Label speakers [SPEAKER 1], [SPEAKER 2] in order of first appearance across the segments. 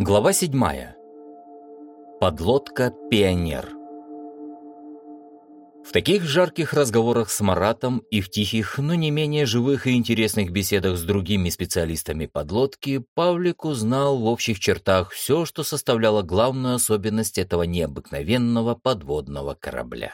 [SPEAKER 1] Глава 7. Подлодка «Пионер». В таких жарких разговорах с Маратом и в тихих, но не менее живых и интересных беседах с другими специалистами подлодки Павлик узнал в общих чертах все, что составляло главную особенность этого необыкновенного подводного корабля.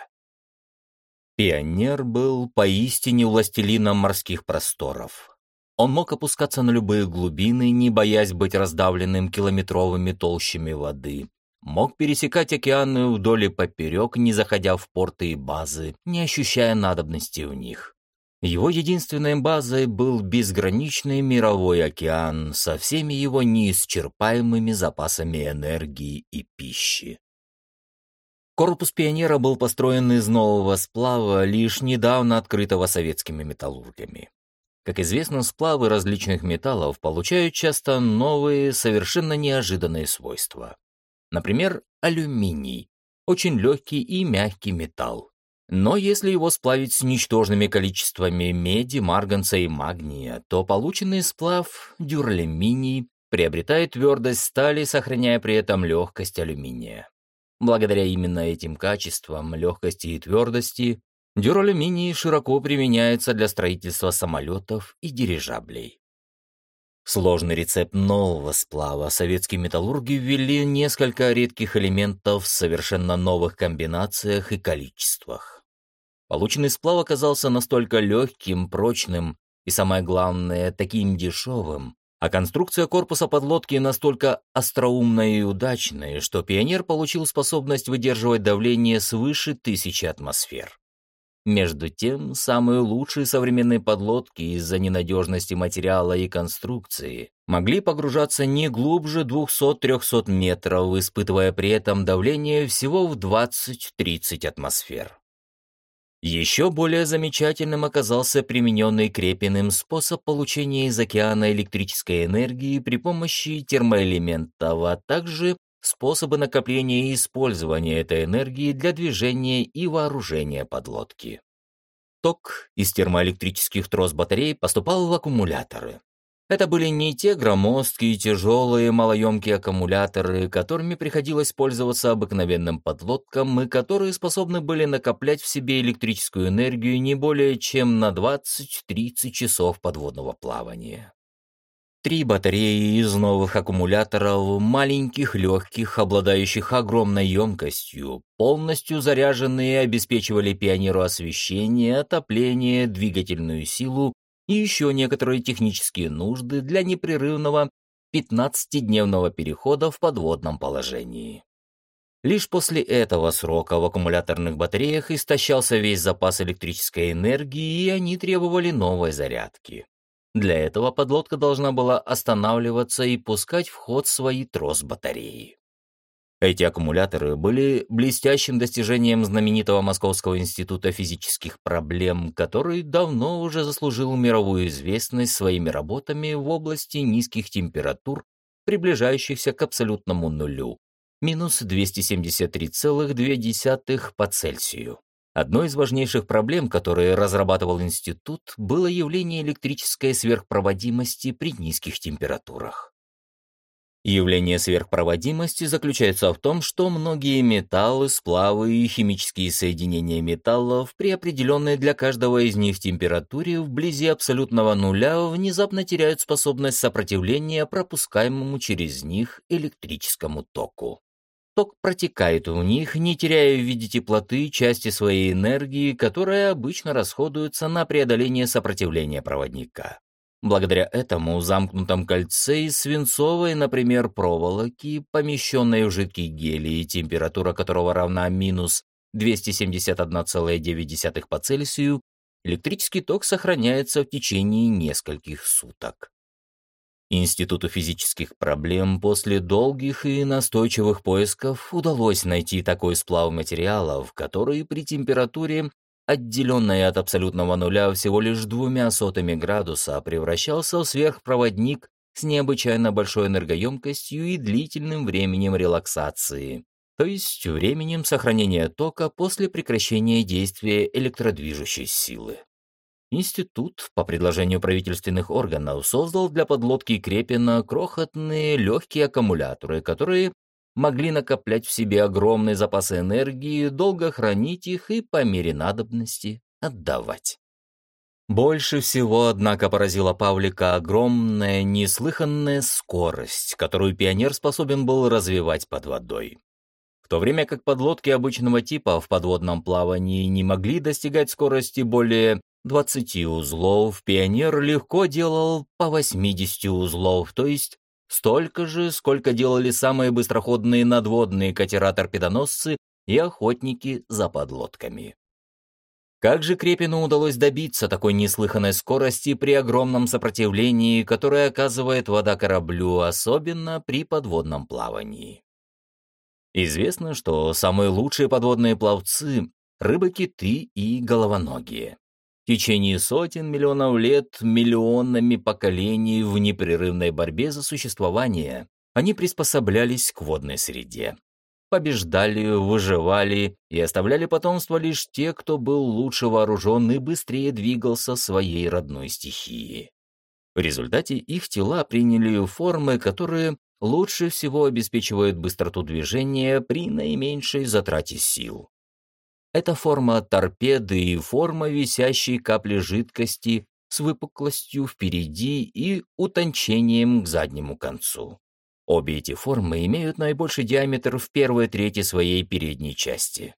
[SPEAKER 1] «Пионер» был поистине властелином морских просторов, он мог опускаться на любые глубины, не боясь быть раздавленным километровыми толщами воды. Мог пересекать океаны вдоль и поперек, не заходя в порты и базы, не ощущая надобности в них. Его единственной базой был безграничный мировой океан со всеми его неисчерпаемыми запасами энергии и пищи. Корпус «Пионера» был построен из нового сплава, лишь недавно открытого советскими металлургами. Как известно, сплавы различных металлов получают часто новые, совершенно неожиданные свойства. Например, алюминий – очень легкий и мягкий металл. Но если его сплавить с ничтожными количествами меди, марганца и магния, то полученный сплав, дюралюминий, приобретает твердость стали, сохраняя при этом легкость алюминия. Благодаря именно этим качествам, легкости и твердости, Дюралюминий широко применяется для строительства самолетов и дирижаблей. Сложный рецепт нового сплава советские металлурги ввели несколько редких элементов в совершенно новых комбинациях и количествах. Полученный сплав оказался настолько легким, прочным и, самое главное, таким дешевым, а конструкция корпуса подлодки настолько остроумная и удачная, что «Пионер» получил способность выдерживать давление свыше тысячи атмосфер. Между тем, самые лучшие современные подлодки из-за ненадежности материала и конструкции могли погружаться не глубже 200-300 метров, испытывая при этом давление всего в 20-30 атмосфер. Еще более замечательным оказался примененный Крепиным способ получения из океана электрической энергии при помощи термоэлементов, а также способы накопления и использования этой энергии для движения и вооружения подлодки. Ток из термоэлектрических трос батарей поступал в аккумуляторы. Это были не те громоздкие, тяжелые, малоемкие аккумуляторы, которыми приходилось пользоваться обыкновенным подлодкам и которые способны были накоплять в себе электрическую энергию не более чем на 20-30 часов подводного плавания. Три батареи из новых аккумуляторов, маленьких, легких, обладающих огромной емкостью, полностью заряженные, обеспечивали пионеру освещение, отопление, двигательную силу и еще некоторые технические нужды для непрерывного 15-дневного перехода в подводном положении. Лишь после этого срока в аккумуляторных батареях истощался весь запас электрической энергии, и они требовали новой зарядки. Для этого подлодка должна была останавливаться и пускать в ход свои трос-батареи. Эти аккумуляторы были блестящим достижением знаменитого Московского института физических проблем, который давно уже заслужил мировую известность своими работами в области низких температур, приближающихся к абсолютному нулю, минус 273,2 по Цельсию. Одной из важнейших проблем, которые разрабатывал институт, было явление электрической сверхпроводимости при низких температурах. Явление сверхпроводимости заключается в том, что многие металлы, сплавы и химические соединения металлов при определенной для каждого из них температуре вблизи абсолютного нуля внезапно теряют способность сопротивления пропускаемому через них электрическому току. Ток протекает в них, не теряя в виде теплоты части своей энергии, которая обычно расходуется на преодоление сопротивления проводника. Благодаря этому в замкнутом кольце из свинцовой, например, проволоки, помещенной в жидкий гелий, температура которого равна минус 271,9 по Цельсию, электрический ток сохраняется в течение нескольких суток. Институту физических проблем после долгих и настойчивых поисков удалось найти такой сплав материалов, который при температуре, отделенной от абсолютного нуля всего лишь двумя сотыми градуса, превращался в сверхпроводник с необычайно большой энергоемкостью и длительным временем релаксации, то есть временем сохранения тока после прекращения действия электродвижущей силы. Институт, по предложению правительственных органов, создал для подлодки Крепина крохотные легкие аккумуляторы, которые могли накоплять в себе огромные запасы энергии, долго хранить их и по мере надобности отдавать. Больше всего, однако, поразила Павлика огромная, неслыханная скорость, которую пионер способен был развивать под водой. В то время как подлодки обычного типа в подводном плавании не могли достигать скорости более 20 узлов, пионер легко делал по 80 узлов, то есть столько же, сколько делали самые быстроходные надводные катера-торпедоносцы и охотники за подлодками. Как же Крепину удалось добиться такой неслыханной скорости при огромном сопротивлении, которое оказывает вода кораблю, особенно при подводном плавании? Известно, что самые лучшие подводные пловцы — рыбы-киты и головоногие. В течение сотен миллионов лет, миллионами поколений в непрерывной борьбе за существование они приспособлялись к водной среде побеждали, выживали и оставляли потомство лишь те, кто был лучше вооружен и быстрее двигался своей родной стихии. В результате их тела приняли формы, которые лучше всего обеспечивают быстроту движения при наименьшей затрате сил. Это форма торпеды и форма висящей капли жидкости с выпуклостью впереди и утончением к заднему концу. Обе эти формы имеют наибольший диаметр в первой трети своей передней части.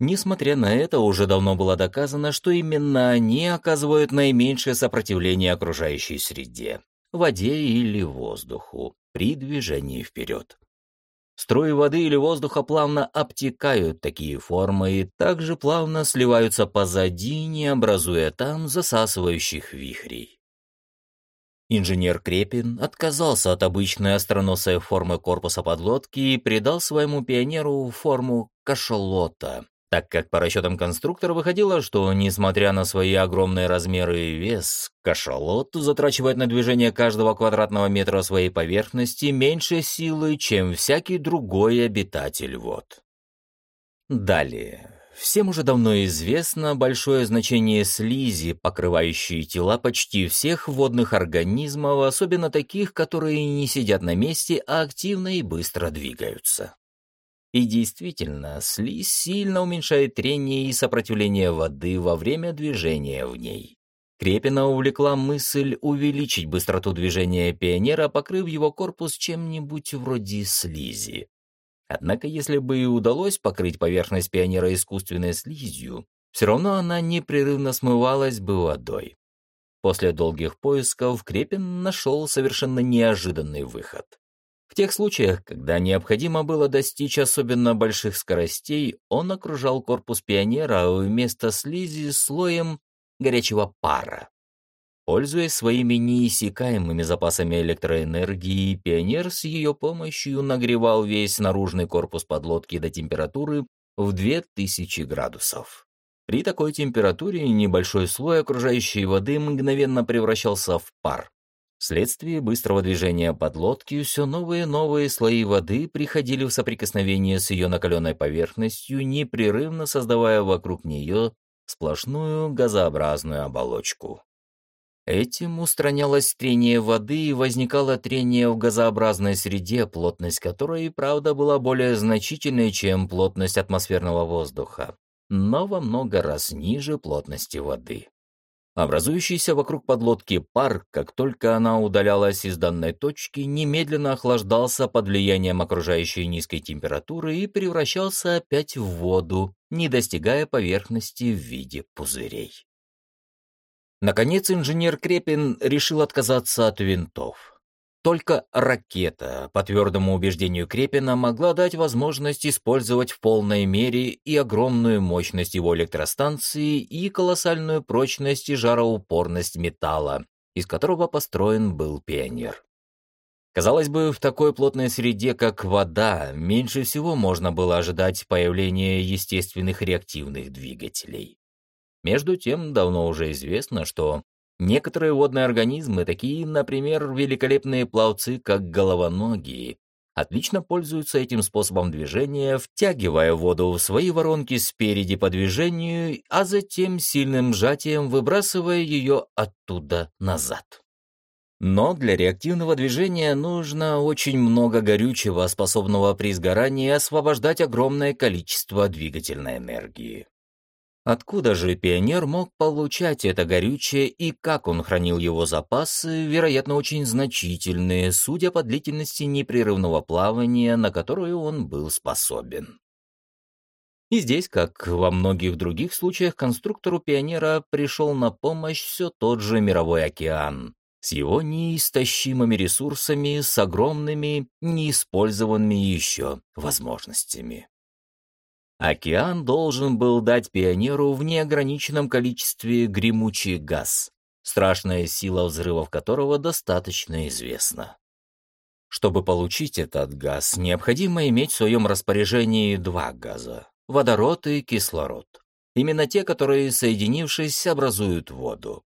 [SPEAKER 1] Несмотря на это, уже давно было доказано, что именно они оказывают наименьшее сопротивление окружающей среде, воде или воздуху, при движении вперед. Струи воды или воздуха плавно обтекают такие формы и также плавно сливаются позади, не образуя там засасывающих вихрей. Инженер Крепин отказался от обычной остроносой формы корпуса подлодки и придал своему пионеру форму кашалота, так как по расчетам конструктора выходило, что, несмотря на свои огромные размеры и вес, кашалот затрачивает на движение каждого квадратного метра своей поверхности меньше силы, чем всякий другой обитатель вод. Далее. Всем уже давно известно большое значение слизи, покрывающей тела почти всех водных организмов, особенно таких, которые не сидят на месте, а активно и быстро двигаются. И действительно, слизь сильно уменьшает трение и сопротивление воды во время движения в ней. Крепина увлекла мысль увеличить быстроту движения пионера, покрыв его корпус чем-нибудь вроде слизи. Однако, если бы и удалось покрыть поверхность пионера искусственной слизью, все равно она непрерывно смывалась бы водой. После долгих поисков Крепин нашел совершенно неожиданный выход. В тех случаях, когда необходимо было достичь особенно больших скоростей, он окружал корпус пионера вместо слизи слоем горячего пара. Пользуясь своими неиссякаемыми запасами электроэнергии, пионер с ее помощью нагревал весь наружный корпус подлодки до температуры в 2000 градусов. При такой температуре небольшой слой окружающей воды мгновенно превращался в пар. Вследствие быстрого движения подлодки все новые и новые слои воды приходили в соприкосновение с ее накаленной поверхностью, непрерывно создавая вокруг нее сплошную газообразную оболочку. Этим устранялось трение воды и возникало трение в газообразной среде, плотность которой, правда, была более значительной, чем плотность атмосферного воздуха, но во много раз ниже плотности воды. Образующийся вокруг подлодки пар, как только она удалялась из данной точки, немедленно охлаждался под влиянием окружающей низкой температуры и превращался опять в воду, не достигая поверхности в виде пузырей. Наконец инженер Крепин решил отказаться от винтов. Только ракета, по твердому убеждению Крепина, могла дать возможность использовать в полной мере и огромную мощность его электростанции, и колоссальную прочность и жароупорность металла, из которого построен был пионер. Казалось бы, в такой плотной среде, как вода, меньше всего можно было ожидать появления естественных реактивных двигателей. Между тем, давно уже известно, что некоторые водные организмы, такие, например, великолепные пловцы, как головоногие, отлично пользуются этим способом движения, втягивая воду в свои воронки спереди по движению, а затем сильным сжатием выбрасывая ее оттуда назад. Но для реактивного движения нужно очень много горючего, способного при сгорании освобождать огромное количество двигательной энергии. Откуда же пионер мог получать это горючее и как он хранил его запасы, вероятно, очень значительные, судя по длительности непрерывного плавания, на которое он был способен. И здесь, как во многих других случаях, конструктору пионера пришел на помощь все тот же мировой океан, с его неистощимыми ресурсами, с огромными, неиспользованными еще возможностями. Океан должен был дать пионеру в неограниченном количестве гремучий газ, страшная сила взрывов которого достаточно известна. Чтобы получить этот газ, необходимо иметь в своем распоряжении два газа — водород и кислород. Именно те, которые, соединившись, образуют воду.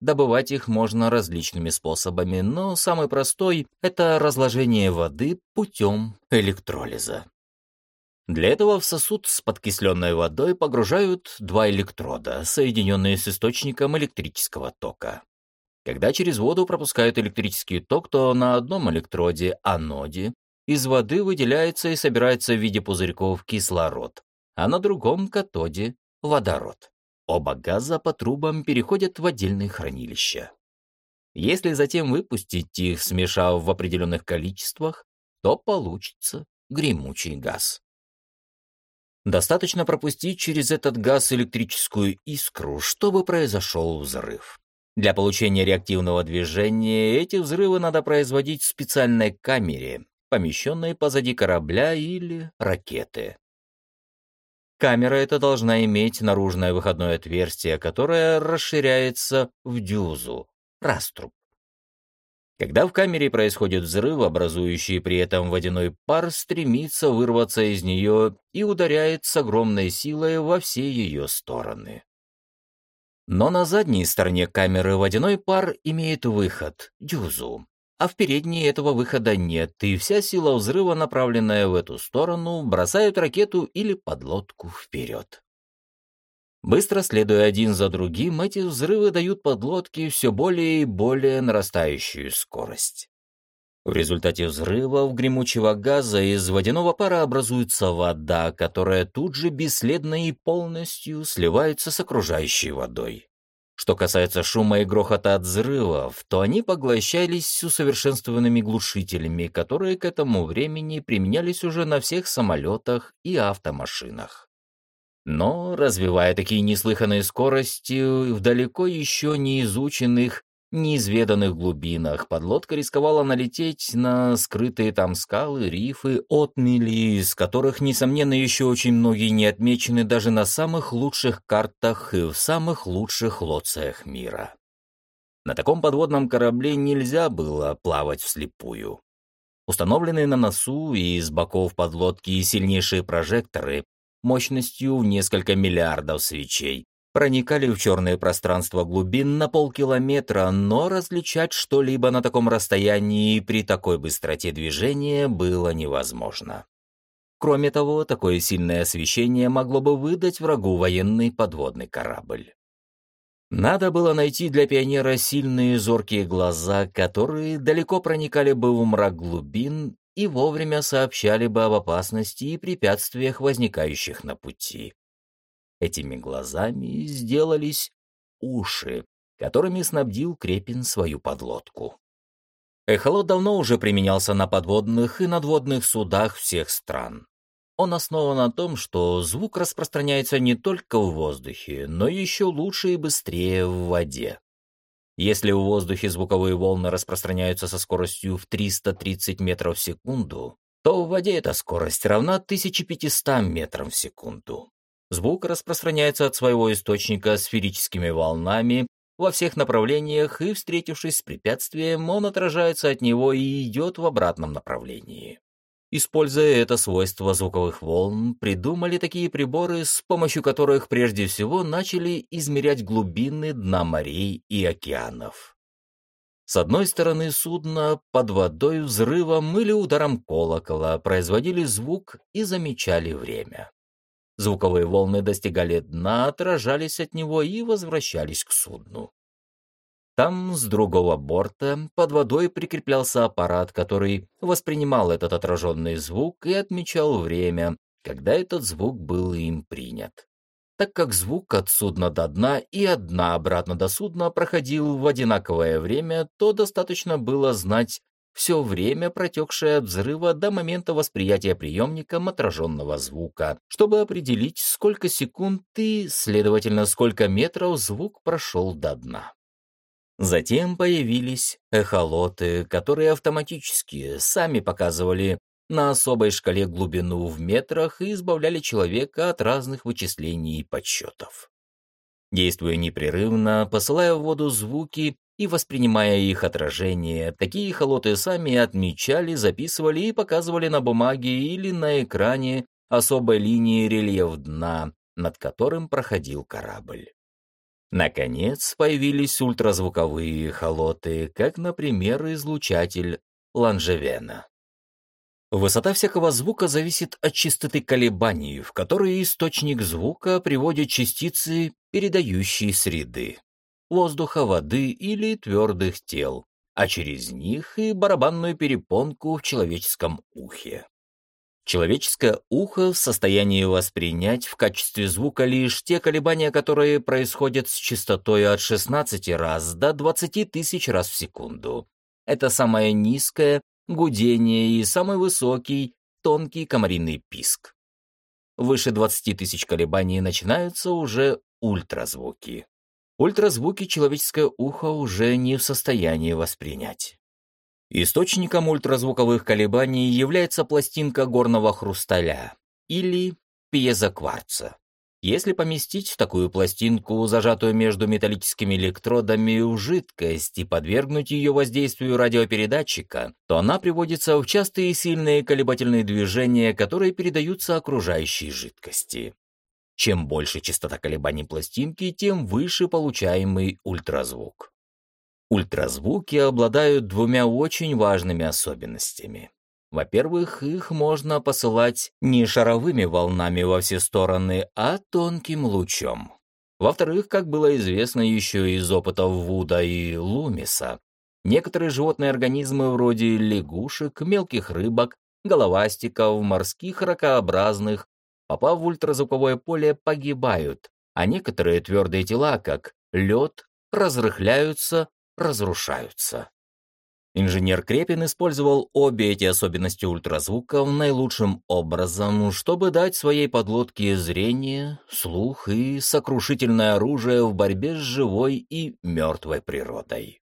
[SPEAKER 1] Добывать их можно различными способами, но самый простой — это разложение воды путем электролиза. Для этого в сосуд с подкисленной водой погружают два электрода, соединенные с источником электрического тока. Когда через воду пропускают электрический ток, то на одном электроде, аноде, из воды выделяется и собирается в виде пузырьков кислород, а на другом катоде — водород. Оба газа по трубам переходят в отдельные хранилища. Если затем выпустить их, смешав в определенных количествах, то получится гремучий газ. Достаточно пропустить через этот газ электрическую искру, чтобы произошел взрыв. Для получения реактивного движения эти взрывы надо производить в специальной камере, помещенной позади корабля или ракеты. Камера эта должна иметь наружное выходное отверстие, которое расширяется в дюзу, раструб. Когда в камере происходит взрыв, образующий при этом водяной пар стремится вырваться из нее и ударяет с огромной силой во все ее стороны. Но на задней стороне камеры водяной пар имеет выход, дюзу, а в передней этого выхода нет, и вся сила взрыва, направленная в эту сторону, бросает ракету или подлодку вперед. Быстро следуя один за другим, эти взрывы дают подлодке все более и более нарастающую скорость. В результате взрывов гремучего газа из водяного пара образуется вода, которая тут же бесследно и полностью сливается с окружающей водой. Что касается шума и грохота от взрывов, то они поглощались усовершенствованными глушителями, которые к этому времени применялись уже на всех самолетах и автомашинах. Но, развивая такие неслыханные скорости в далеко еще не изученных, неизведанных глубинах, подлодка рисковала налететь на скрытые там скалы, рифы, отмели, из которых, несомненно, еще очень многие не отмечены даже на самых лучших картах и в самых лучших лоциях мира. На таком подводном корабле нельзя было плавать вслепую. Установленные на носу и с боков подлодки сильнейшие прожекторы мощностью в несколько миллиардов свечей, проникали в черное пространство глубин на полкилометра, но различать что-либо на таком расстоянии при такой быстроте движения было невозможно. Кроме того, такое сильное освещение могло бы выдать врагу военный подводный корабль. Надо было найти для пионера сильные зоркие глаза, которые далеко проникали бы в мрак глубин и вовремя сообщали бы об опасности и препятствиях, возникающих на пути. Этими глазами сделались уши, которыми снабдил Крепин свою подлодку. Эхолот давно уже применялся на подводных и надводных судах всех стран. Он основан на том, что звук распространяется не только в воздухе, но еще лучше и быстрее в воде. Если в воздухе звуковые волны распространяются со скоростью в 330 метров в секунду, то в воде эта скорость равна 1500 метрам в секунду. Звук распространяется от своего источника сферическими волнами во всех направлениях, и, встретившись с препятствием, он отражается от него и идет в обратном направлении. Используя это свойство звуковых волн, придумали такие приборы, с помощью которых прежде всего начали измерять глубины дна морей и океанов. С одной стороны судна под водой взрывом или ударом колокола производили звук и замечали время. Звуковые волны достигали дна, отражались от него и возвращались к судну. Там, с другого борта, под водой прикреплялся аппарат, который воспринимал этот отраженный звук и отмечал время, когда этот звук был им принят. Так как звук от судна до дна и от дна обратно до судна проходил в одинаковое время, то достаточно было знать все время, протекшее от взрыва до момента восприятия приемником отраженного звука, чтобы определить, сколько секунд и, следовательно, сколько метров звук прошел до дна. Затем появились эхолоты, которые автоматически сами показывали на особой шкале глубину в метрах и избавляли человека от разных вычислений и подсчетов. Действуя непрерывно, посылая в воду звуки и воспринимая их отражение, такие эхолоты сами отмечали, записывали и показывали на бумаге или на экране особой линии рельеф дна, над которым проходил корабль. Наконец появились ультразвуковые холоты, как, например, излучатель Ланжевена. Высота всякого звука зависит от частоты колебаний, в которые источник звука приводит частицы, передающие среды — воздуха, воды или твердых тел, а через них и барабанную перепонку в человеческом ухе. Человеческое ухо в состоянии воспринять в качестве звука лишь те колебания, которые происходят с частотой от 16 раз до 20 тысяч раз в секунду. Это самое низкое гудение и самый высокий, тонкий комариный писк. Выше 20 тысяч колебаний начинаются уже ультразвуки. Ультразвуки человеческое ухо уже не в состоянии воспринять. Источником ультразвуковых колебаний является пластинка горного хрусталя или пьезокварца. Если поместить такую пластинку, зажатую между металлическими электродами, в жидкость и подвергнуть ее воздействию радиопередатчика, то она приводится в частые сильные колебательные движения, которые передаются окружающей жидкости. Чем больше частота колебаний пластинки, тем выше получаемый ультразвук. Ультразвуки обладают двумя очень важными особенностями. Во-первых, их можно посылать не шаровыми волнами во все стороны, а тонким лучом. Во-вторых, как было известно еще из опытов Вуда и Лумиса, некоторые животные организмы вроде лягушек, мелких рыбок, головастиков, морских ракообразных, попав в ультразвуковое поле, погибают, а некоторые твердые тела, как лед, разрыхляются, разрушаются. Инженер Крепин использовал обе эти особенности ультразвука наилучшим образом, чтобы дать своей подлодке зрение, слух и сокрушительное оружие в борьбе с живой и мертвой природой.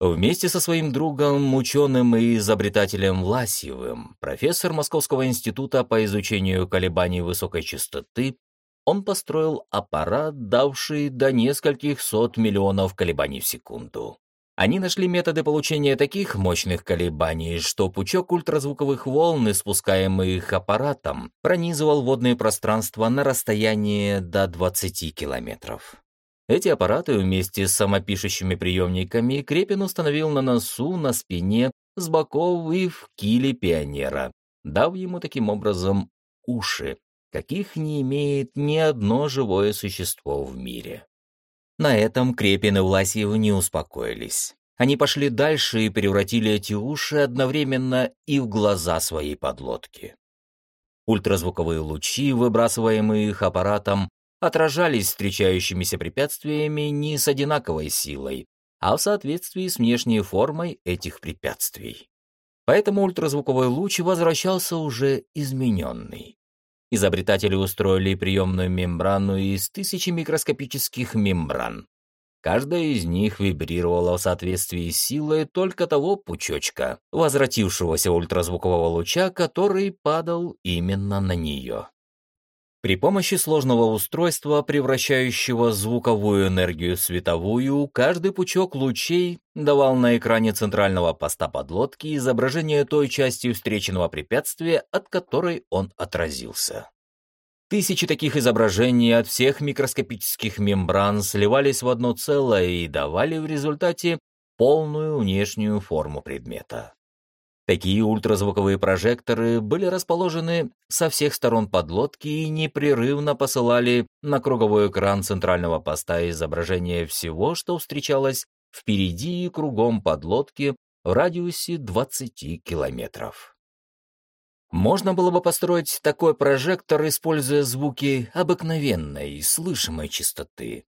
[SPEAKER 1] Вместе со своим другом, ученым и изобретателем Власьевым, профессор Московского института по изучению колебаний высокой частоты, он построил аппарат, давший до нескольких сот миллионов колебаний в секунду. Они нашли методы получения таких мощных колебаний, что пучок ультразвуковых волн, испускаемых аппаратом, пронизывал водные пространства на расстояние до 20 километров. Эти аппараты вместе с самопишущими приемниками Крепин установил на носу, на спине, с боков и в киле пионера, дав ему таким образом уши, каких не имеет ни одно живое существо в мире. На этом Крепин и Власьев не успокоились. Они пошли дальше и превратили эти уши одновременно и в глаза своей подлодки. Ультразвуковые лучи, выбрасываемые их аппаратом, отражались встречающимися препятствиями не с одинаковой силой, а в соответствии с внешней формой этих препятствий. Поэтому ультразвуковой луч возвращался уже измененный. Изобретатели устроили приемную мембрану из тысячи микроскопических мембран. Каждая из них вибрировала в соответствии с силой только того пучочка, возвратившегося ультразвукового луча, который падал именно на нее. При помощи сложного устройства, превращающего звуковую энергию в световую, каждый пучок лучей давал на экране центрального поста подлодки изображение той части встреченного препятствия, от которой он отразился. Тысячи таких изображений от всех микроскопических мембран сливались в одно целое и давали в результате полную внешнюю форму предмета. Такие ультразвуковые прожекторы были расположены со всех сторон подлодки и непрерывно посылали на круговой экран центрального поста изображение всего, что встречалось впереди и кругом подлодки в радиусе 20 километров. Можно было бы построить такой прожектор, используя звуки обыкновенной, слышимой частоты.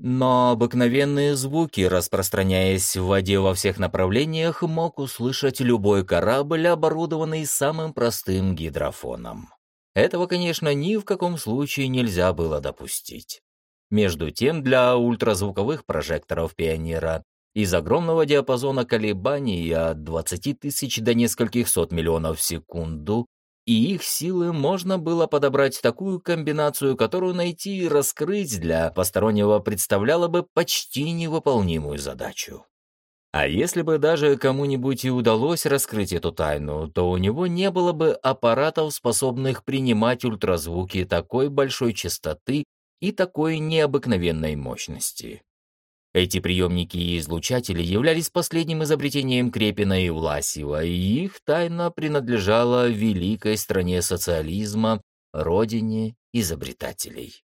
[SPEAKER 1] Но обыкновенные звуки, распространяясь в воде во всех направлениях, мог услышать любой корабль, оборудованный самым простым гидрофоном. Этого, конечно, ни в каком случае нельзя было допустить. Между тем, для ультразвуковых прожекторов «Пионера» из огромного диапазона колебаний от 20 тысяч до нескольких сот миллионов в секунду и их силы можно было подобрать такую комбинацию, которую найти и раскрыть для постороннего представляло бы почти невыполнимую задачу. А если бы даже кому-нибудь и удалось раскрыть эту тайну, то у него не было бы аппаратов, способных принимать ультразвуки такой большой частоты и такой необыкновенной мощности. Эти приемники и излучатели являлись последним изобретением Крепина и Власьева, и их тайна принадлежала великой стране социализма, родине изобретателей.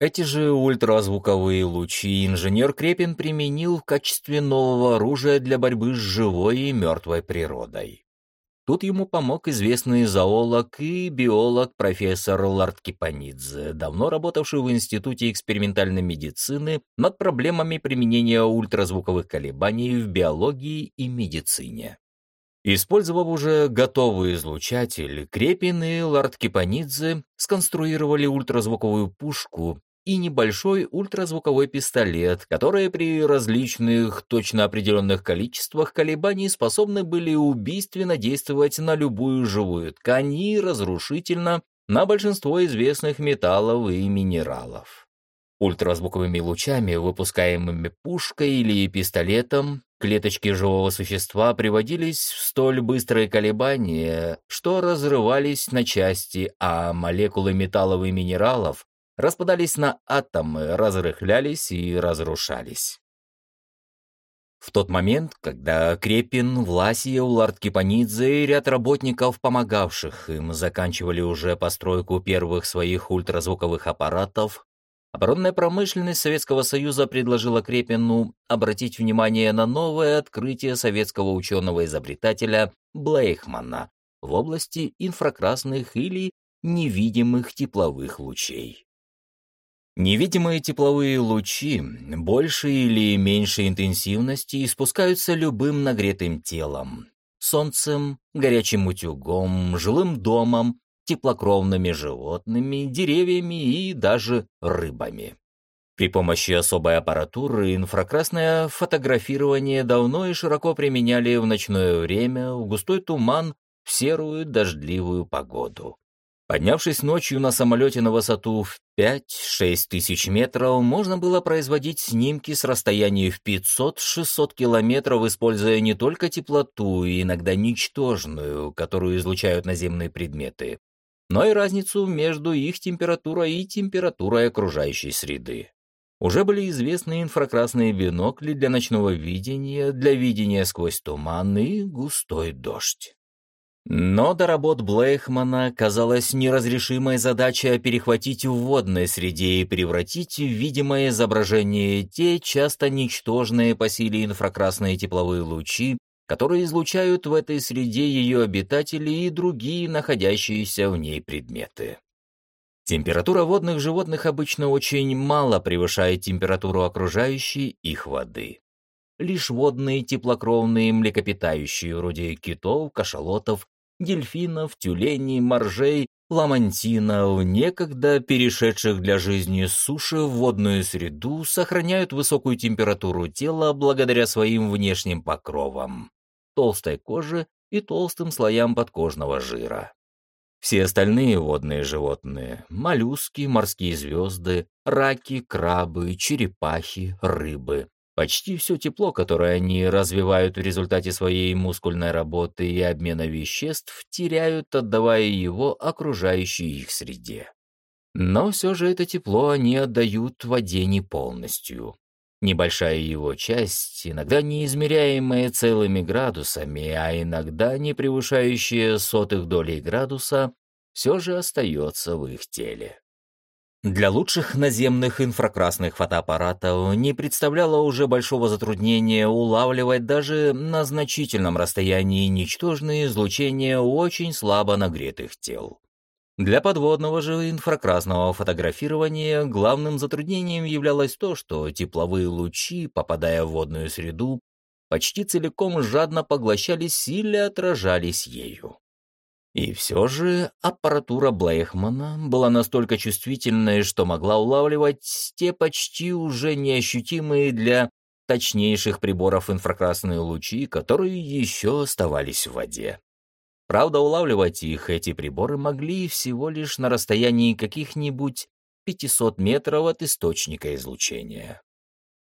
[SPEAKER 1] Эти же ультразвуковые лучи инженер Крепин применил в качестве нового оружия для борьбы с живой и мертвой природой. Тут ему помог известный зоолог и биолог профессор Ларткипанидзе, давно работавший в Институте экспериментальной медицины над проблемами применения ультразвуковых колебаний в биологии и медицине. Использовав уже готовый излучатель, Крепин и Ларткипанидзе сконструировали ультразвуковую пушку, и небольшой ультразвуковой пистолет, которые при различных, точно определенных количествах колебаний способны были убийственно действовать на любую живую ткань и разрушительно на большинство известных металлов и минералов. Ультразвуковыми лучами, выпускаемыми пушкой или пистолетом, клеточки живого существа приводились в столь быстрые колебания, что разрывались на части, а молекулы металлов и минералов распадались на атомы, разрыхлялись и разрушались. В тот момент, когда Крепин, Власьев, Ларткипанидзе и ряд работников, помогавших им, заканчивали уже постройку первых своих ультразвуковых аппаратов, оборонная промышленность Советского Союза предложила Крепину обратить внимание на новое открытие советского ученого-изобретателя Блейхмана в области инфракрасных или невидимых тепловых лучей. Невидимые тепловые лучи большей или меньшей интенсивности испускаются любым нагретым телом, солнцем, горячим утюгом, жилым домом, теплокровными животными, деревьями и даже рыбами. При помощи особой аппаратуры инфракрасное фотографирование давно и широко применяли в ночное время, в густой туман, в серую дождливую погоду. Поднявшись ночью на самолете на высоту в 5-6 тысяч метров, можно было производить снимки с расстояния в 500-600 километров, используя не только теплоту, иногда ничтожную, которую излучают наземные предметы, но и разницу между их температурой и температурой окружающей среды. Уже были известны инфракрасные бинокли для ночного видения, для видения сквозь туман и густой дождь. Но до работ Блейхмана казалась неразрешимой задача перехватить в водной среде и превратить в видимое изображение те часто ничтожные по силе инфракрасные тепловые лучи, которые излучают в этой среде ее обитатели и другие находящиеся в ней предметы. Температура водных животных обычно очень мало превышает температуру окружающей их воды. Лишь водные теплокровные млекопитающие, вроде китов, кашалотов, дельфинов, тюленей, моржей, ламантинов, некогда перешедших для жизни с суши в водную среду, сохраняют высокую температуру тела благодаря своим внешним покровам, толстой коже и толстым слоям подкожного жира. Все остальные водные животные — моллюски, морские звезды, раки, крабы, черепахи, рыбы Почти все тепло, которое они развивают в результате своей мускульной работы и обмена веществ, теряют, отдавая его окружающей их среде. Но все же это тепло они отдают воде не полностью. Небольшая его часть, иногда не измеряемая целыми градусами, а иногда не превышающая сотых долей градуса, все же остается в их теле. Для лучших наземных инфракрасных фотоаппаратов не представляло уже большого затруднения улавливать даже на значительном расстоянии ничтожные излучения очень слабо нагретых тел. Для подводного же инфракрасного фотографирования главным затруднением являлось то, что тепловые лучи, попадая в водную среду, почти целиком жадно поглощались или отражались ею. И все же аппаратура Блейхмана была настолько чувствительной, что могла улавливать те почти уже неощутимые для точнейших приборов инфракрасные лучи, которые еще оставались в воде. Правда, улавливать их эти приборы могли всего лишь на расстоянии каких-нибудь 500 метров от источника излучения.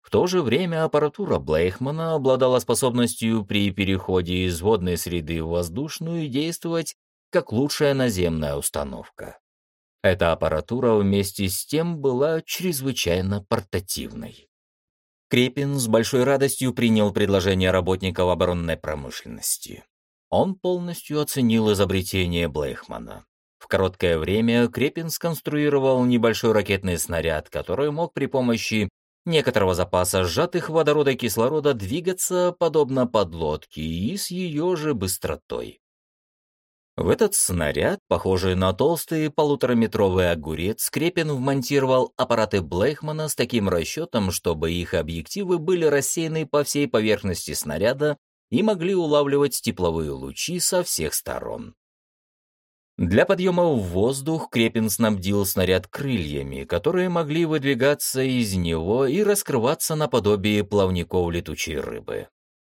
[SPEAKER 1] В то же время аппаратура Блейхмана обладала способностью при переходе из водной среды в воздушную действовать как лучшая наземная установка. Эта аппаратура вместе с тем была чрезвычайно портативной. Крепин с большой радостью принял предложение работников оборонной промышленности. Он полностью оценил изобретение Блейхмана. В короткое время Крепин сконструировал небольшой ракетный снаряд, который мог при помощи некоторого запаса сжатых водорода и кислорода двигаться подобно подлодке и с ее же быстротой. В этот снаряд, похожий на толстый полутораметровый огурец, Скрепин вмонтировал аппараты Блейхмана с таким расчетом, чтобы их объективы были рассеяны по всей поверхности снаряда и могли улавливать тепловые лучи со всех сторон. Для подъема в воздух Крепин снабдил снаряд крыльями, которые могли выдвигаться из него и раскрываться наподобие плавников летучей рыбы.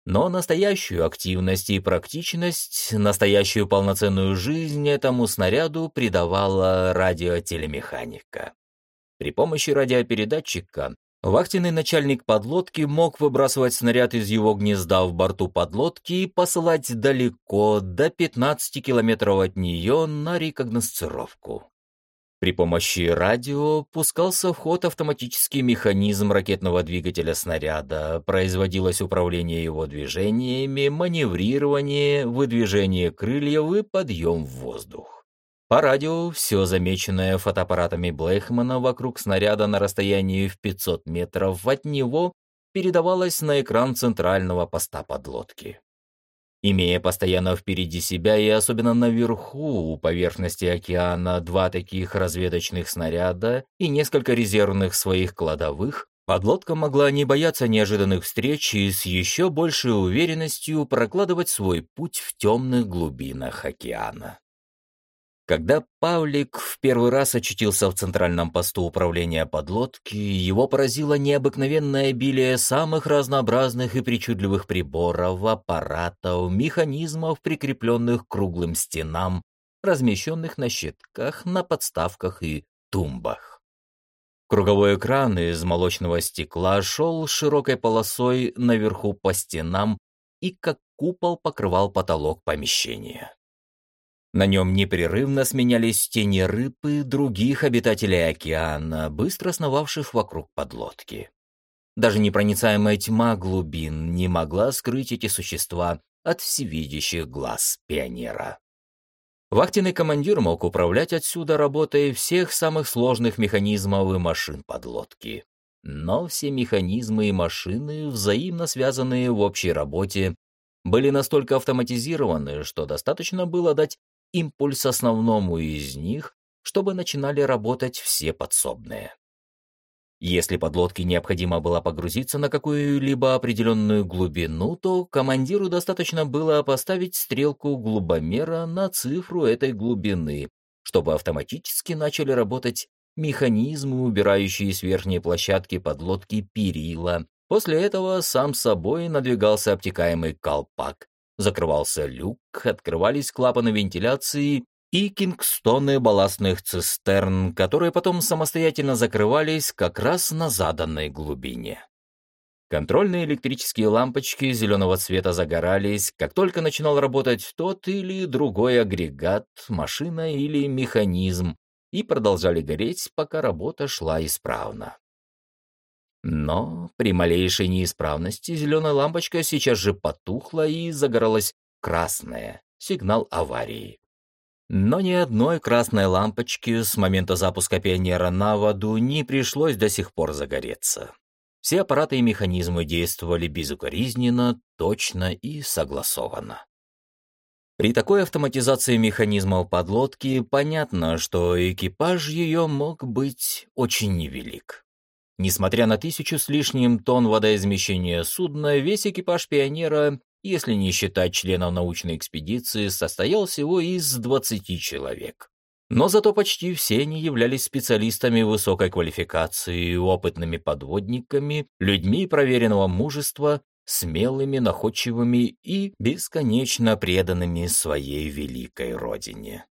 [SPEAKER 1] Но настоящую активность и практичность, настоящую полноценную жизнь этому снаряду придавала радиотелемеханика. При помощи радиопередатчика вахтенный начальник подлодки мог выбрасывать снаряд из его гнезда в борту подлодки и посылать далеко, до 15 километров от нее, на рекогносцировку. При помощи радио пускался в ход автоматический механизм ракетного двигателя снаряда, производилось управление его движениями, маневрирование, выдвижение крыльев и подъем в воздух. По радио все замеченное фотоаппаратами Блейхмана вокруг снаряда на расстоянии в 500 метров от него передавалось на экран центрального поста подлодки. Имея постоянно впереди себя и особенно наверху, у поверхности океана, два таких разведочных снаряда и несколько резервных своих кладовых, подлодка могла не бояться неожиданных встреч и с еще большей уверенностью прокладывать свой путь в темных глубинах океана. Когда Павлик в первый раз очутился в центральном посту управления подлодки, его поразило необыкновенное обилие самых разнообразных и причудливых приборов, аппаратов, механизмов, прикрепленных к круглым стенам, размещенных на щитках, на подставках и тумбах. Круговой экран из молочного стекла шел широкой полосой наверху по стенам и как купол покрывал потолок помещения. На нем непрерывно сменялись тени рыб и других обитателей океана, быстро сновавших вокруг подлодки. Даже непроницаемая тьма глубин не могла скрыть эти существа от всевидящих глаз пионера. Вахтенный командир мог управлять отсюда работой всех самых сложных механизмов и машин подлодки. Но все механизмы и машины, взаимно связанные в общей работе, были настолько автоматизированы, что достаточно было дать импульс основному из них, чтобы начинали работать все подсобные. Если подлодке необходимо было погрузиться на какую-либо определенную глубину, то командиру достаточно было поставить стрелку глубомера на цифру этой глубины, чтобы автоматически начали работать механизмы, убирающие с верхней площадки подлодки перила. После этого сам собой надвигался обтекаемый колпак, Закрывался люк, открывались клапаны вентиляции и кингстоны балластных цистерн, которые потом самостоятельно закрывались как раз на заданной глубине. Контрольные электрические лампочки зеленого цвета загорались, как только начинал работать тот или другой агрегат, машина или механизм, и продолжали гореть, пока работа шла исправно. Но при малейшей неисправности зеленая лампочка сейчас же потухла и загоралась красная, сигнал аварии. Но ни одной красной лампочки с момента запуска пионера на воду не пришлось до сих пор загореться. Все аппараты и механизмы действовали безукоризненно, точно и согласованно. При такой автоматизации механизмов подлодки понятно, что экипаж ее мог быть очень невелик. Несмотря на тысячу с лишним тонн водоизмещения судна, весь экипаж «Пионера», если не считать членов научной экспедиции, состоял всего из 20 человек. Но зато почти все они являлись специалистами высокой квалификации, опытными подводниками, людьми проверенного мужества, смелыми, находчивыми и бесконечно преданными своей великой родине.